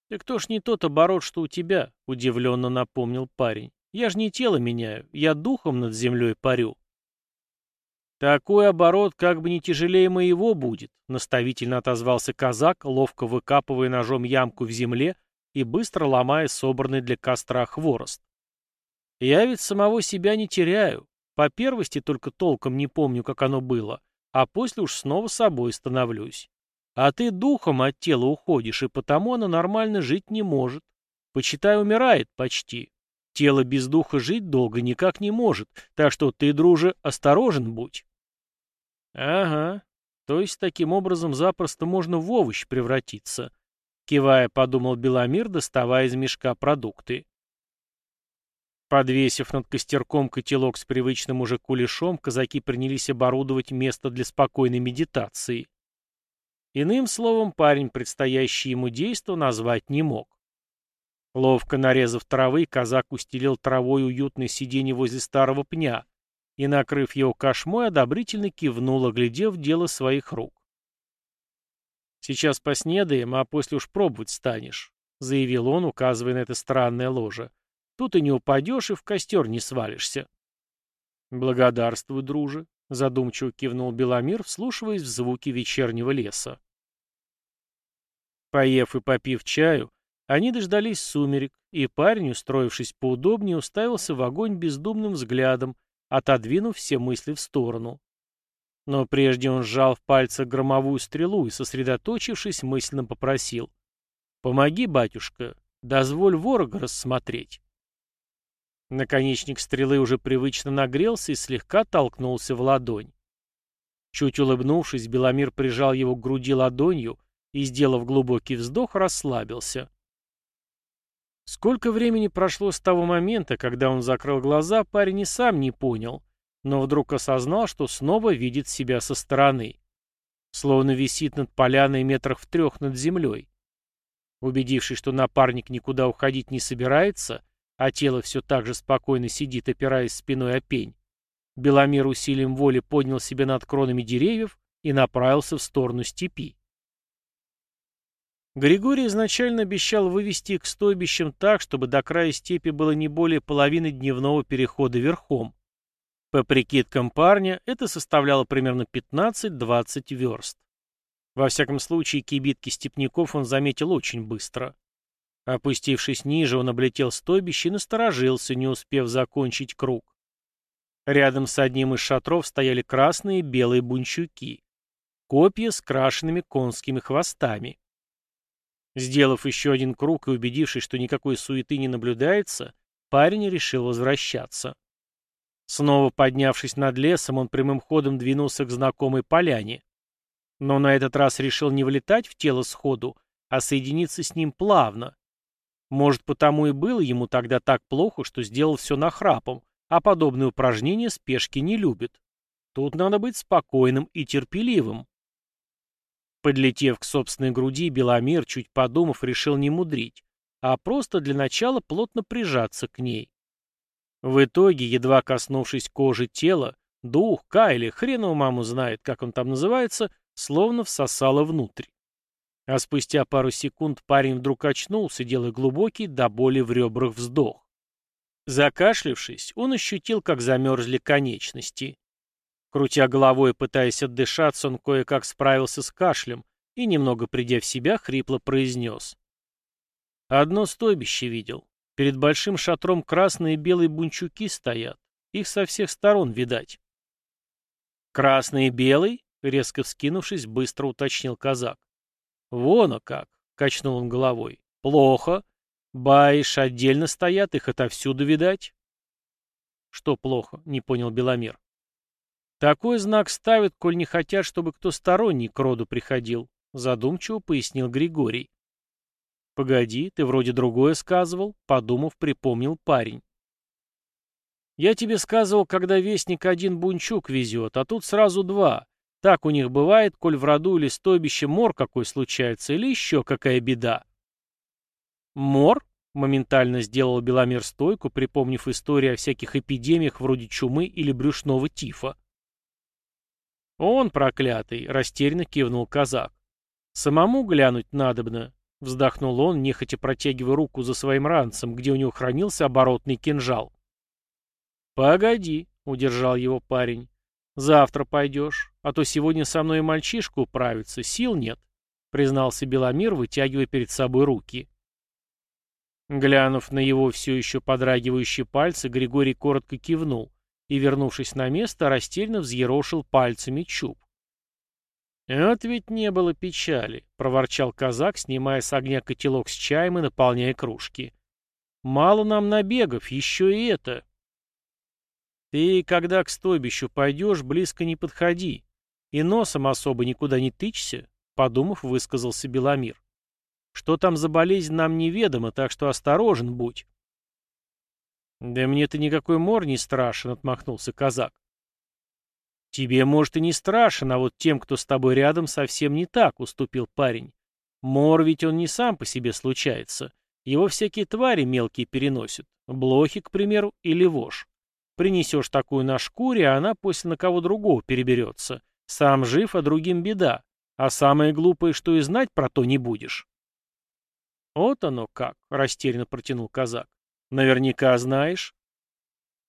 «Так кто ж не тот оборот, что у тебя?» — удивленно напомнил парень. «Я ж не тело меняю, я духом над землей парю». «Такой оборот как бы не тяжелее моего будет», — наставительно отозвался казак, ловко выкапывая ножом ямку в земле и быстро ломая собранный для костра хворост. «Я ведь самого себя не теряю. По первости только толком не помню, как оно было, а после уж снова собой становлюсь. А ты духом от тела уходишь, и потому оно нормально жить не может. Почитай, умирает почти. Тело без духа жить долго никак не может, так что ты, друже, осторожен будь. Ага, то есть таким образом запросто можно в овощ превратиться. Кивая, подумал Беломир, доставая из мешка продукты. Подвесив над костерком котелок с привычным уже кулешом, казаки принялись оборудовать место для спокойной медитации. Иным словом, парень предстоящее ему действо назвать не мог. Ловко нарезав травы, казак устелил травой уютное сиденье возле старого пня и, накрыв его кошмой, одобрительно кивнул, оглядев дело своих рук. «Сейчас поснедаем, а после уж пробовать станешь», — заявил он, указывая на это странное ложе. «Тут и не упадешь, и в костер не свалишься». «Благодарствуй, друже», — задумчиво кивнул Беломир, вслушиваясь в звуки вечернего леса. Поев и попив чаю, они дождались сумерек, и парень, устроившись поудобнее, уставился в огонь бездумным взглядом, отодвинув все мысли в сторону. Но прежде он сжал в пальцах громовую стрелу и, сосредоточившись, мысленно попросил. «Помоги, батюшка, дозволь ворога рассмотреть». Наконечник стрелы уже привычно нагрелся и слегка толкнулся в ладонь. Чуть улыбнувшись, Беломир прижал его к груди ладонью и, сделав глубокий вздох, расслабился. Сколько времени прошло с того момента, когда он закрыл глаза, парень и сам не понял, но вдруг осознал, что снова видит себя со стороны. Словно висит над поляной метрах в трех над землей. Убедившись, что напарник никуда уходить не собирается, а тело все так же спокойно сидит, опираясь спиной о пень, Беломир усилием воли поднял себя над кронами деревьев и направился в сторону степи. Григорий изначально обещал вывести их к стойбищам так, чтобы до края степи было не более половины дневного перехода верхом. По прикидкам парня, это составляло примерно 15-20 верст. Во всяком случае, кибитки степняков он заметил очень быстро. Опустившись ниже, он облетел стойбище и насторожился, не успев закончить круг. Рядом с одним из шатров стояли красные и белые бунчуки. Копья с крашенными конскими хвостами. Сделав еще один круг и убедившись, что никакой суеты не наблюдается, парень решил возвращаться. Снова поднявшись над лесом, он прямым ходом двинулся к знакомой поляне. Но на этот раз решил не влетать в тело сходу, а соединиться с ним плавно. Может, потому и было ему тогда так плохо, что сделал все нахрапом, а подобные упражнения спешки не любит. Тут надо быть спокойным и терпеливым. Подлетев к собственной груди, Беломир, чуть подумав, решил не мудрить, а просто для начала плотно прижаться к ней. В итоге, едва коснувшись кожи тела, дух, Кайли, хреново маму знает, как он там называется, словно всосало внутрь. А спустя пару секунд парень вдруг очнулся, делая глубокий до боли в ребрах вздох. Закашлившись, он ощутил, как замерзли конечности. Крутя головой и пытаясь отдышаться, он кое-как справился с кашлем и, немного придя в себя, хрипло произнес. «Одно стойбище видел. Перед большим шатром красные и белые бунчуки стоят. Их со всех сторон видать». «Красный и белый?» — резко вскинувшись, быстро уточнил казак. «Вон, а как!» — качнул он головой. «Плохо. Баишь отдельно стоят, их отовсюду видать». «Что плохо?» — не понял Беломир. Такой знак ставят, коль не хотят, чтобы кто сторонний к роду приходил, задумчиво пояснил Григорий. Погоди, ты вроде другое сказывал, подумав, припомнил парень. Я тебе сказывал, когда вестник один бунчук везет, а тут сразу два. Так у них бывает, коль в роду или стойбище мор какой случается, или еще какая беда. Мор? Моментально сделал Беломер стойку, припомнив историю о всяких эпидемиях вроде чумы или брюшного тифа. «Он, проклятый!» — растерянно кивнул казак. «Самому глянуть надобно», — вздохнул он, нехотя протягивая руку за своим ранцем, где у него хранился оборотный кинжал. «Погоди», — удержал его парень. «Завтра пойдешь, а то сегодня со мной мальчишка управится, сил нет», — признался Беломир, вытягивая перед собой руки. Глянув на его все еще подрагивающие пальцы, Григорий коротко кивнул и, вернувшись на место, растерянно взъерошил пальцами чуб. «Вот ведь не было печали», — проворчал казак, снимая с огня котелок с чаем и наполняя кружки. «Мало нам набегов, еще и это». «Ты, когда к стойбищу пойдешь, близко не подходи, и носом особо никуда не тычься», — подумав, высказался Беломир. «Что там за болезнь, нам неведомо, так что осторожен будь». «Да мне-то никакой мор не страшен», — отмахнулся казак. «Тебе, может, и не страшен, а вот тем, кто с тобой рядом, совсем не так», — уступил парень. «Мор ведь он не сам по себе случается. Его всякие твари мелкие переносят. Блохи, к примеру, или вошь. Принесешь такую на шкуре, а она после на кого другого переберется. Сам жив, а другим беда. А самое глупое, что и знать про то не будешь». «Вот оно как», — растерянно протянул казак. Наверняка знаешь.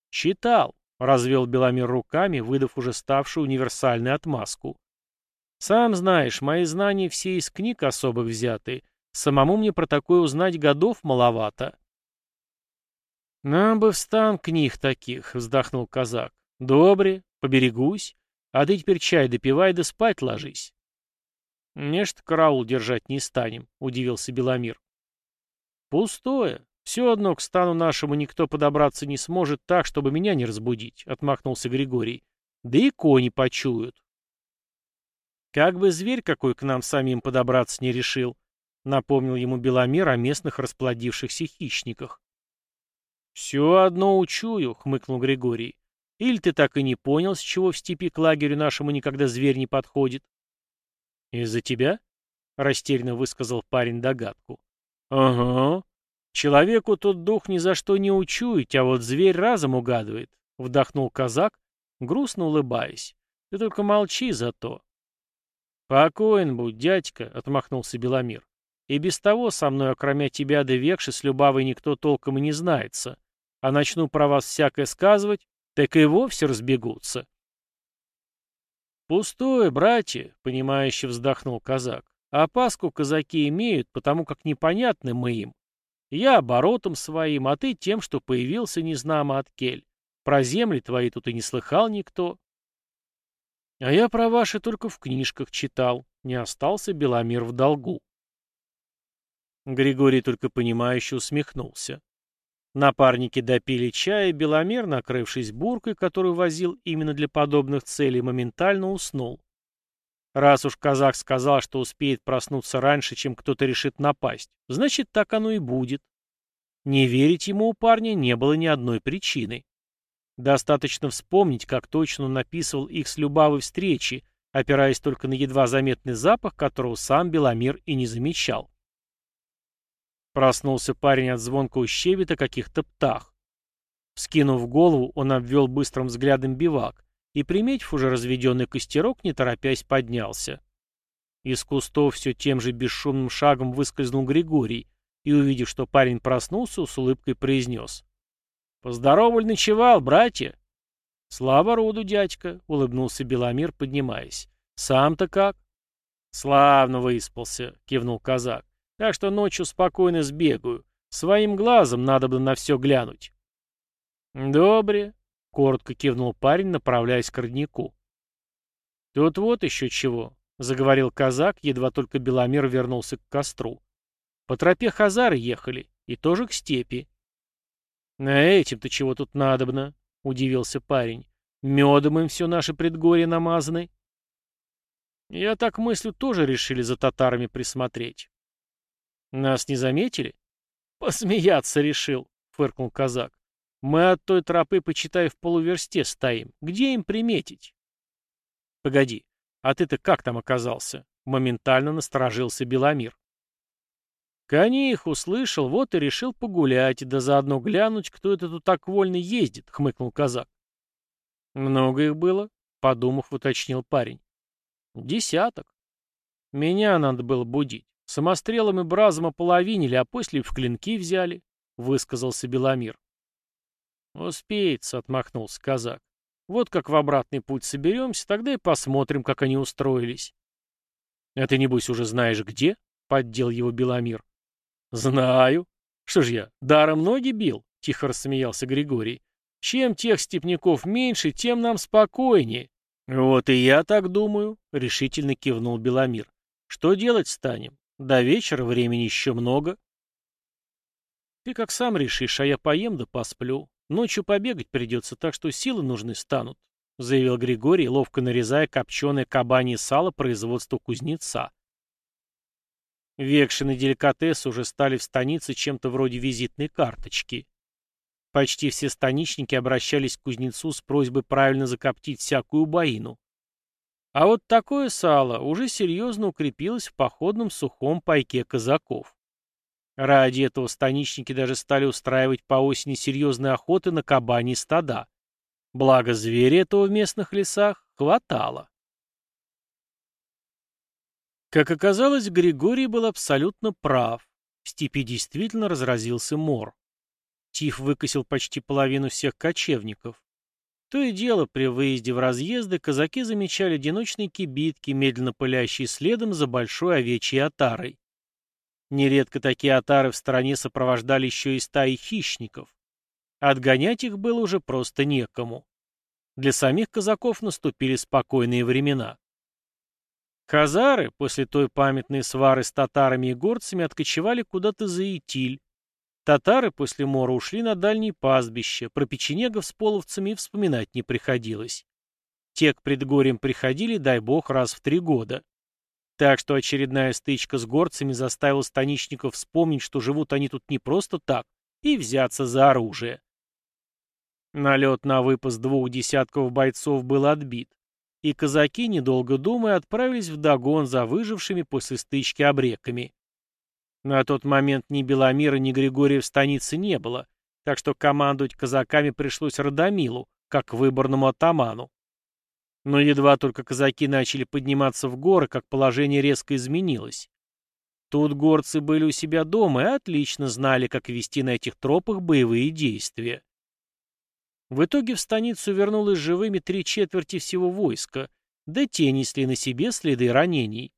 Читал, развел Беломир руками, выдав уже ставшую универсальную отмазку. Сам знаешь, мои знания все из книг особых взяты. Самому мне про такое узнать годов маловато. Нам бы в стан книг таких, вздохнул казак. Добре, поберегусь. А ты теперь чай допивай да спать ложись. Не что караул держать не станем, удивился Беломир. Пустое. «Все одно к стану нашему никто подобраться не сможет так, чтобы меня не разбудить», — отмахнулся Григорий. «Да и кони почуют». «Как бы зверь какой к нам самим подобраться не решил», — напомнил ему Беломер о местных расплодившихся хищниках. «Все одно учую», — хмыкнул Григорий. «Или ты так и не понял, с чего в степи к лагерю нашему никогда зверь не подходит?» «Из-за тебя?» — растерянно высказал парень догадку. «Ага», Человеку тут дух ни за что не учуять, а вот зверь разом угадывает, — вдохнул казак, грустно улыбаясь. Ты только молчи зато. Покоен будь, дядька, — отмахнулся Беломир. И без того со мной, окромя тебя да векши, с Любавой никто толком и не знается. А начну про вас всякое сказывать, так и вовсе разбегутся. Пустое, братья, — понимающе вздохнул казак. А опаску казаки имеют, потому как непонятны мы им. Я оборотом своим, а ты тем, что появился незнамо от кель. Про земли твои тут и не слыхал никто. А я про ваши только в книжках читал. Не остался Беломир в долгу. Григорий только понимающе усмехнулся. Напарники допили чая, Беломер, накрывшись буркой, которую возил именно для подобных целей, моментально уснул. Раз уж казах сказал, что успеет проснуться раньше, чем кто-то решит напасть, значит, так оно и будет. Не верить ему у парня не было ни одной причины. Достаточно вспомнить, как точно он написывал их с Любавой встречи, опираясь только на едва заметный запах, которого сам Беломир и не замечал. Проснулся парень от звонкого щебета каких-то птах. Скинув голову, он обвел быстрым взглядом бивак, и, приметив уже разведенный костерок, не торопясь поднялся. Из кустов все тем же бесшумным шагом выскользнул Григорий и, увидев, что парень проснулся, с улыбкой произнес. «Поздороваль ночевал, братья!» «Слава роду, дядька!» — улыбнулся Беломир, поднимаясь. «Сам-то как?» «Славно выспался», — кивнул казак. «Так что ночью спокойно сбегаю. Своим глазом надо бы на все глянуть». «Добре», Коротко кивнул парень, направляясь к роднику. «Тут вот еще чего», — заговорил казак, едва только Беломир вернулся к костру. «По тропе Хазары ехали, и тоже к степи». «На этим-то чего тут надобно?» — удивился парень. «Медом им все наши предгорья намазаны». «Я так мыслю, тоже решили за татарами присмотреть». «Нас не заметили?» «Посмеяться решил», — фыркнул казак. Мы от той тропы, почитай, в полуверсте стоим. Где им приметить? Погоди, а ты-то как там оказался? Моментально насторожился Беломир. Коней их услышал, вот и решил погулять, да заодно глянуть, кто это тут так вольно ездит, хмыкнул казак. Много их было, подумав, уточнил парень. Десяток. Меня надо было будить. Самострелом и бразом ополовинили, а после в клинки взяли, высказался Беломир. Успеется, отмахнулся казак. Вот как в обратный путь соберемся, тогда и посмотрим, как они устроились. А ты, небось, уже знаешь где? Поддел его Беломир. Знаю. Что ж я, даром ноги бил? Тихо рассмеялся Григорий. Чем тех степняков меньше, тем нам спокойнее. Вот и я так думаю, решительно кивнул Беломир. Что делать станем? До вечера времени еще много. Ты как сам решишь, а я поем да посплю. Ночью побегать придется, так что силы нужны станут, заявил Григорий, ловко нарезая копченое кабанье сало производства кузнеца. Векшины деликатесы уже стали в станице чем-то вроде визитной карточки. Почти все станичники обращались к кузнецу с просьбой правильно закоптить всякую боину. А вот такое сало уже серьезно укрепилось в походном сухом пайке казаков. Ради этого станичники даже стали устраивать по осени серьезные охоты на кабани стада. Благо зверя этого в местных лесах хватало. Как оказалось, Григорий был абсолютно прав. В степи действительно разразился мор. Тиф выкосил почти половину всех кочевников. То и дело, при выезде в разъезды казаки замечали одиночные кибитки, медленно пылящие следом за большой овечьей отарой. Нередко такие отары в стороне сопровождали еще и стаи хищников. Отгонять их было уже просто некому. Для самих казаков наступили спокойные времена. Казары после той памятной свары с татарами и горцами откочевали куда-то за Итиль. Татары после мора ушли на дальние пастбища, про печенегов с половцами вспоминать не приходилось. Те к предгорьям приходили, дай бог, раз в три года. Так что очередная стычка с горцами заставила станичников вспомнить, что живут они тут не просто так, и взяться за оружие. Налет на выпас двух десятков бойцов был отбит, и казаки, недолго думая, отправились в догон за выжившими после стычки обреками. На тот момент ни Беломира, ни Григория в станице не было, так что командовать казаками пришлось Радомилу, как выборному атаману. Но едва только казаки начали подниматься в горы, как положение резко изменилось. Тут горцы были у себя дома и отлично знали, как вести на этих тропах боевые действия. В итоге в станицу вернулось живыми три четверти всего войска, да те несли на себе следы ранений.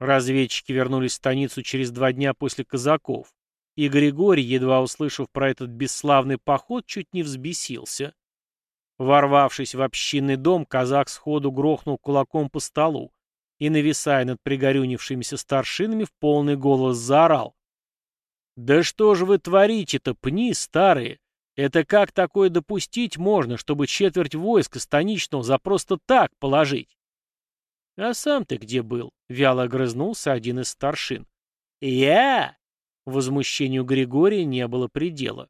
Разведчики вернулись в станицу через два дня после казаков, и Григорий, едва услышав про этот бесславный поход, чуть не взбесился. Ворвавшись в общинный дом, казак сходу грохнул кулаком по столу и, нависая над пригорюнившимися старшинами, в полный голос заорал. «Да что же вы творите-то, пни старые? Это как такое допустить можно, чтобы четверть войска станичного за просто так положить?» «А сам ты где был?» — вяло огрызнулся один из старшин. «Я?» Возмущению Григория не было предела.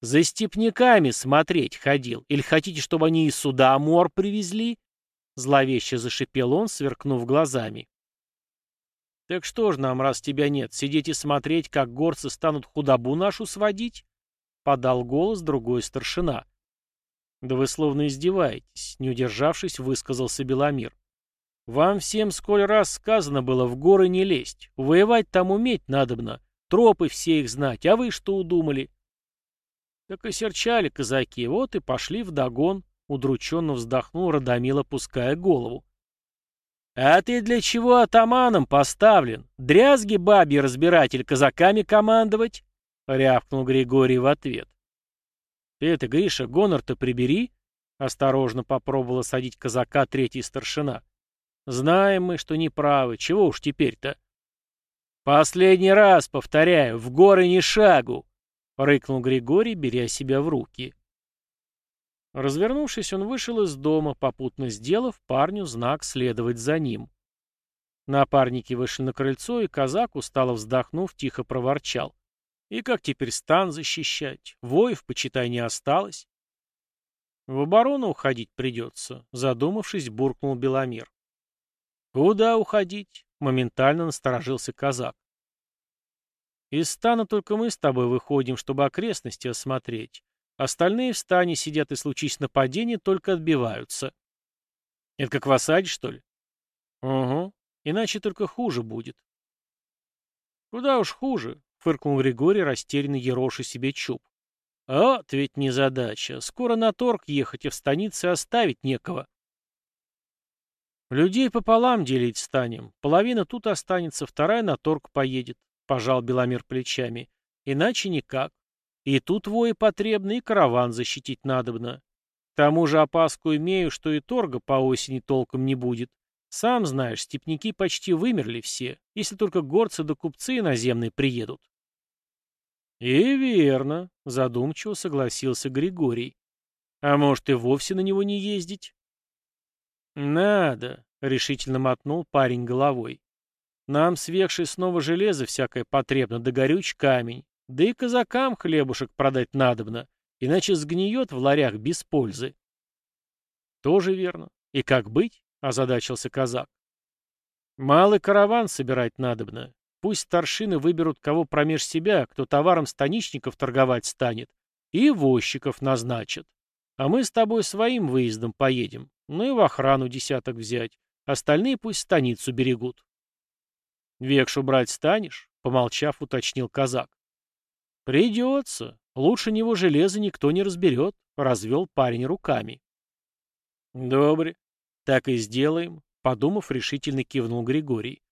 За степняками смотреть ходил. Или хотите, чтобы они и сюда мор привезли?» Зловеще зашипел он, сверкнув глазами. «Так что ж нам, раз тебя нет, сидеть и смотреть, как горцы станут худобу нашу сводить?» Подал голос другой старшина. «Да вы словно издеваетесь», — не удержавшись, высказался Беломир. «Вам всем сколь раз сказано было в горы не лезть. Воевать там уметь надобно, тропы все их знать, а вы что удумали? Так и серчали казаки, вот и пошли в догон. Удрученно вздохнул Радомил, опуская голову. «А ты для чего атаманом поставлен? Дрязги бабьи разбирать или казаками командовать?» — рявкнул Григорий в ответ. «Ты это, Гриша, гонор-то прибери!» — осторожно попробовала садить казака третий старшина. «Знаем мы, что неправы. Чего уж теперь-то?» «Последний раз, повторяю, в горы ни шагу!» — рыкнул Григорий, беря себя в руки. Развернувшись, он вышел из дома, попутно сделав парню знак следовать за ним. Напарники вышли на крыльцо, и казак, устало вздохнув, тихо проворчал. И как теперь стан защищать? Воев, почитай, не осталось. В оборону уходить придется, задумавшись, буркнул Беломир. Куда уходить? Моментально насторожился казак. Из стана только мы с тобой выходим, чтобы окрестности осмотреть. Остальные в стане сидят и, случись нападение, только отбиваются. Это как в осаде, что ли? Угу. Иначе только хуже будет. Куда уж хуже, фыркнул Григорий, растерянно ероши себе чуб. Вот ведь незадача. Скоро на торг ехать и в станице оставить некого. Людей пополам делить станем. Половина тут останется, вторая на торг поедет. Пожал Беломир плечами. Иначе никак. И тут вои потребны, и караван защитить надобно. К тому же опаску имею, что и торга по осени толком не будет. Сам знаешь, степняки почти вымерли все, если только горцы да купцы наземные приедут. «И верно», — задумчиво согласился Григорий. «А может, и вовсе на него не ездить?» «Надо», — решительно мотнул парень головой. «Нам свекший снова железо всякое потребно, да горюч камень. Да и казакам хлебушек продать надобно, иначе сгниет в ларях без пользы». «Тоже верно. И как быть?» — озадачился казак. «Малый караван собирать надобно. Пусть старшины выберут кого промеж себя, кто товаром станичников торговать станет, и возчиков назначат. А мы с тобой своим выездом поедем, ну и в охрану десяток взять. Остальные пусть станицу берегут. Векшу брать станешь? Помолчав, уточнил казак. Придется. Лучше него железо никто не разберет, развел парень руками. Добре. Так и сделаем, подумав, решительно кивнул Григорий.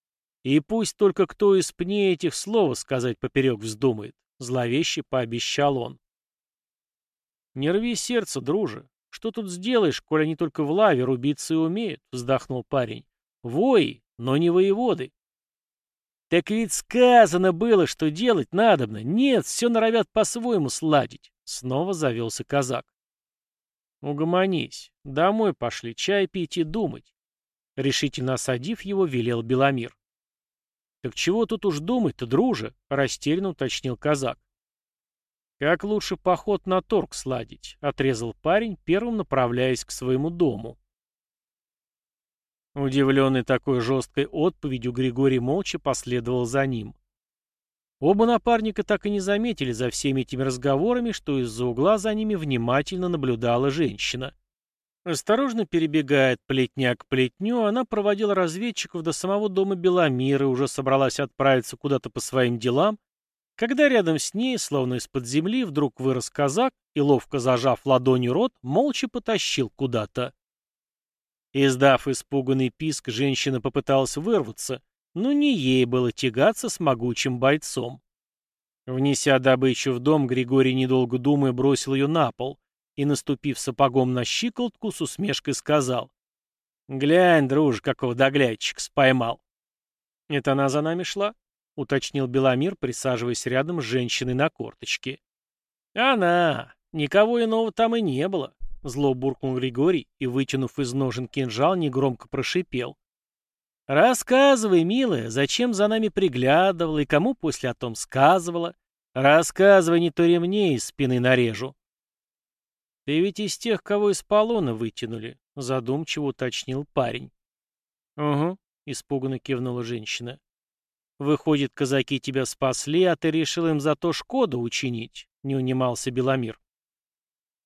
И пусть только кто из пней этих слов сказать поперек вздумает, зловеще пообещал он. Не рви сердце, друже. Что тут сделаешь, коль они только в лаве рубиться и умеют, вздохнул парень. Вои, но не воеводы. Так ведь сказано было, что делать надобно. Нет, все норовят по-своему сладить. Снова завелся казак. Угомонись. Домой пошли, чай пить и думать. Решительно осадив его, велел Беломир. «Так чего тут уж думать-то, друже?» — растерянно уточнил казак. «Как лучше поход на торг сладить?» — отрезал парень, первым направляясь к своему дому. Удивленный такой жесткой отповедью, Григорий молча последовал за ним. Оба напарника так и не заметили за всеми этими разговорами, что из-за угла за ними внимательно наблюдала женщина. Осторожно перебегая от плетня к плетню, она проводила разведчиков до самого дома Беломира и уже собралась отправиться куда-то по своим делам, когда рядом с ней, словно из-под земли, вдруг вырос казак и, ловко зажав ладонью рот, молча потащил куда-то. Издав испуганный писк, женщина попыталась вырваться, но не ей было тягаться с могучим бойцом. Внеся добычу в дом, Григорий, недолго думая, бросил ее на пол, и, наступив сапогом на щиколотку, с усмешкой сказал. «Глянь, друж, какого доглядчик споймал». «Это она за нами шла?» — уточнил Беломир, присаживаясь рядом с женщиной на корточке. «Она! Никого иного там и не было!» Зло буркнул Григорий и, вытянув из ножен кинжал, негромко прошипел. «Рассказывай, милая, зачем за нами приглядывала и кому после о том сказывала? Рассказывай, не то ремней из спины нарежу». «Ты ведь из тех, кого из полона вытянули», — задумчиво уточнил парень. «Угу», — испуганно кивнула женщина. «Выходит, казаки тебя спасли, а ты решил им за то шкоду учинить», — не унимался Беломир.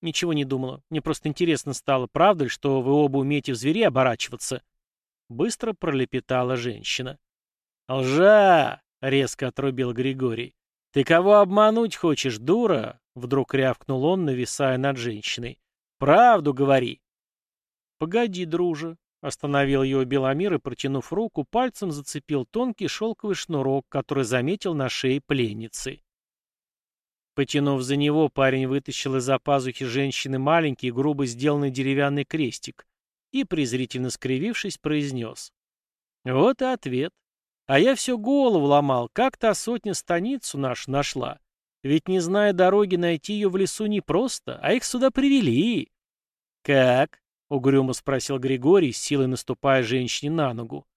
«Ничего не думала. Мне просто интересно стало, правда ли, что вы оба умеете в зверей оборачиваться?» Быстро пролепетала женщина. «Лжа!» — резко отрубил Григорий. «Ты кого обмануть хочешь, дура? Вдруг рявкнул он, нависая над женщиной. «Правду говори!» «Погоди, друже!» Остановил его Беломир и, протянув руку, пальцем зацепил тонкий шелковый шнурок, который заметил на шее пленницы. Потянув за него, парень вытащил из-за пазухи женщины маленький, грубо сделанный деревянный крестик и, презрительно скривившись, произнес. «Вот и ответ. А я все голову ломал, как та сотня станицу нашу нашла. Ведь, не зная дороги, найти ее в лесу непросто, а их сюда привели. «Как?» — угрюмо спросил Григорий, силой наступая женщине на ногу.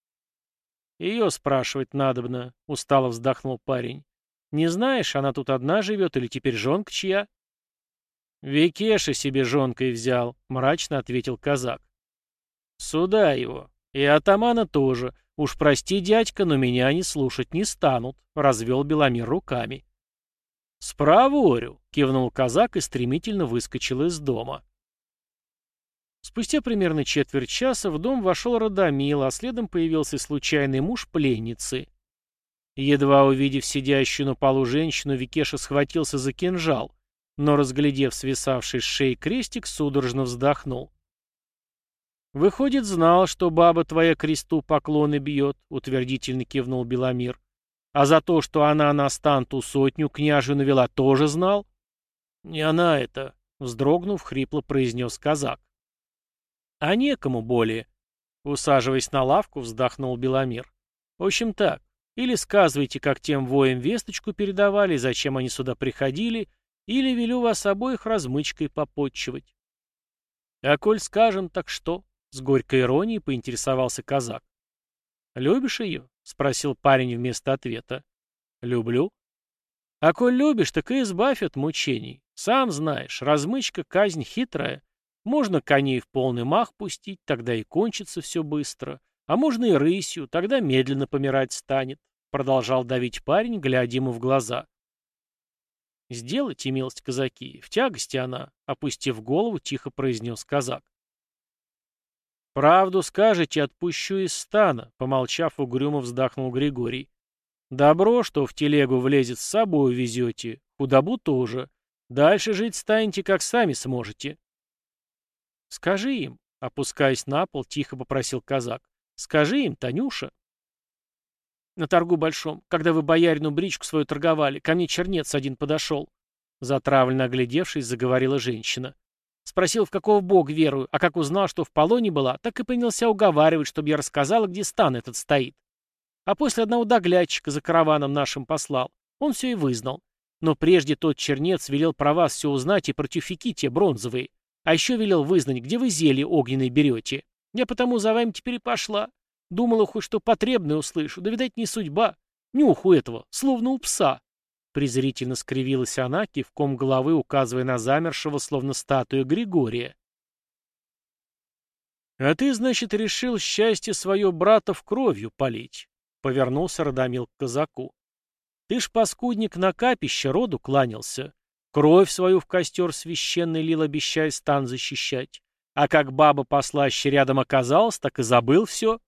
«Ее спрашивать надобно», — устало вздохнул парень. Не знаешь, она тут одна живет или теперь жонка чья?» «Викеша себе жонкой взял», — мрачно ответил казак. «Сюда его. И атамана тоже. Уж прости, дядька, но меня они слушать не станут», — развел Беломир руками. «Справорю», — кивнул казак и стремительно выскочил из дома. Спустя примерно четверть часа в дом вошел Радомил, а следом появился случайный муж пленницы. Едва увидев сидящую на полу женщину, Викеша схватился за кинжал, но, разглядев свисавший с шеи крестик, судорожно вздохнул. «Выходит, знал, что баба твоя кресту поклоны бьет», — утвердительно кивнул Беломир. «А за то, что она на станту сотню княжью навела, тоже знал?» «Не она это», — вздрогнув, хрипло произнес казак. «А некому более», — усаживаясь на лавку, вздохнул Беломир. «В общем так, или сказывайте, как тем воем весточку передавали, зачем они сюда приходили, или велю вас обоих размычкой попотчевать». «А коль скажем, так что?» С горькой иронией поинтересовался казак. «Любишь ее?» — спросил парень вместо ответа. «Люблю». «А коль любишь, так и избавь от мучений. Сам знаешь, размычка — казнь хитрая. Можно коней в полный мах пустить, тогда и кончится все быстро. А можно и рысью, тогда медленно помирать станет», — продолжал давить парень, глядя ему в глаза. «Сделайте, милость казаки, в тягости она», — опустив голову, тихо произнес казак. «Правду скажете, отпущу из стана», — помолчав, угрюмо вздохнул Григорий. «Добро, что в телегу влезет, с собой везете, худобу тоже. Дальше жить станете, как сами сможете». «Скажи им», — опускаясь на пол, тихо попросил казак. «Скажи им, Танюша». «На торгу большом, когда вы боярину бричку свою торговали, ко мне чернец один подошел». Затравленно оглядевшись, заговорила женщина. Спросил, в какого бога верую, а как узнал, что в полоне была, так и принялся уговаривать, чтобы я рассказала, где стан этот стоит. А после одного доглядчика за караваном нашим послал. Он все и вызнал. Но прежде тот чернец велел про вас все узнать и про тюфяки те бронзовые. А еще велел вызнать, где вы зелье огненное берете. Я потому за вами теперь и пошла. Думала хоть что потребное услышу, да, видать, не судьба. Нюху этого, словно у пса. Презрительно скривилась она, кивком головы указывая на замершего, словно статую Григория. «А ты, значит, решил счастье свое братов кровью полить?» — повернулся Радомил к казаку. «Ты ж, паскудник, на капище роду кланялся. Кровь свою в костер священный лил, обещая стан защищать. А как баба послаще рядом оказалась, так и забыл все.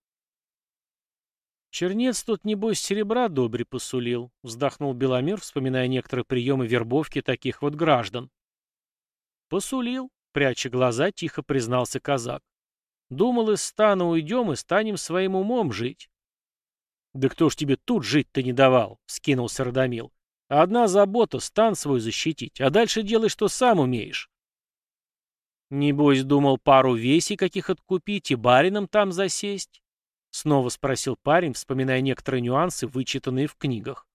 «Чернец тут, небось, серебра добре посулил», — вздохнул Беломир, вспоминая некоторые приемы вербовки таких вот граждан. «Посулил», — пряча глаза, тихо признался казак. «Думал, из стана уйдем и станем своим умом жить». «Да кто ж тебе тут жить-то не давал?» — скинулся Радомил. «Одна забота — стан свой защитить, а дальше делай, что сам умеешь». «Небось, думал пару весей каких откупить и барином там засесть?» Снова спросил парень, вспоминая некоторые нюансы, вычитанные в книгах.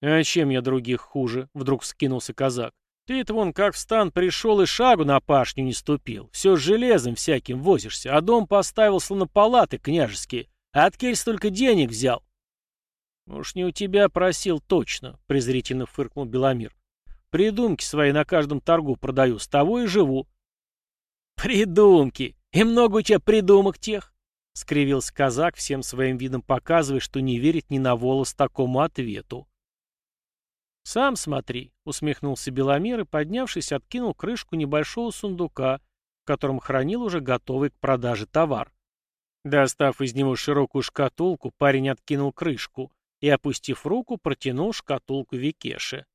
«А чем я других хуже?» — вдруг вскинулся казак. «Ты-то вон как в стан пришел и шагу на пашню не ступил. Все с железом всяким возишься, а дом поставил словно палаты княжеские. А от кель столько денег взял». «Уж не у тебя просил точно», — презрительно фыркнул Беломир. «Придумки свои на каждом торгу продаю, с того и живу». «Придумки! И много у тебя придумок тех?» — скривился казак, всем своим видом показывая, что не верит ни на волос такому ответу. «Сам смотри», — усмехнулся Беломир и, поднявшись, откинул крышку небольшого сундука, в котором хранил уже готовый к продаже товар. Достав из него широкую шкатулку, парень откинул крышку и, опустив руку, протянул шкатулку Викеше.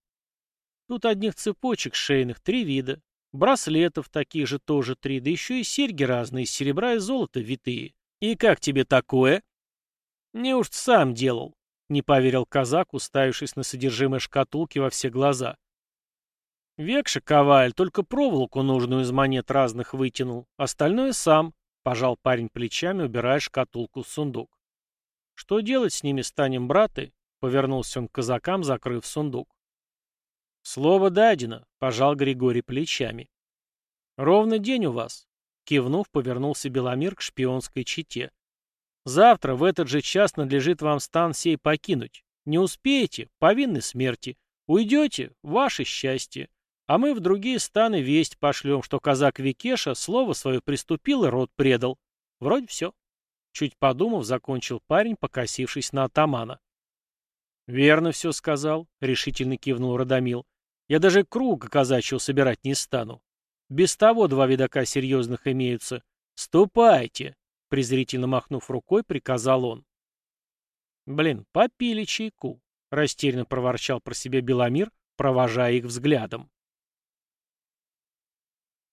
Тут одних цепочек шейных три вида, браслетов таких же тоже три, да еще и серьги разные, из серебра и золота витые. «И как тебе такое?» «Неужто сам делал?» — не поверил казак, уставившись на содержимое шкатулки во все глаза. «Векша коваль, только проволоку нужную из монет разных вытянул. Остальное сам», — пожал парень плечами, убирая шкатулку в сундук. «Что делать с ними станем, браты?» — повернулся он к казакам, закрыв сундук. «Слово дадено», — пожал Григорий плечами. «Ровно день у вас. Кивнув, повернулся Беломир к шпионской чете. «Завтра в этот же час надлежит вам стан сей покинуть. Не успеете — повинны смерти. Уйдете — ваше счастье. А мы в другие станы весть пошлем, что казак Викеша слово свое приступил и род предал. Вроде все. Чуть подумав, закончил парень, покосившись на атамана. «Верно все сказал», — решительно кивнул Радомил. «Я даже круга казачьего собирать не стану. Без того два видака серьезных имеются. Ступайте!» — презрительно махнув рукой, приказал он. «Блин, попили чайку», — растерянно проворчал про себя Беломир, провожая их взглядом.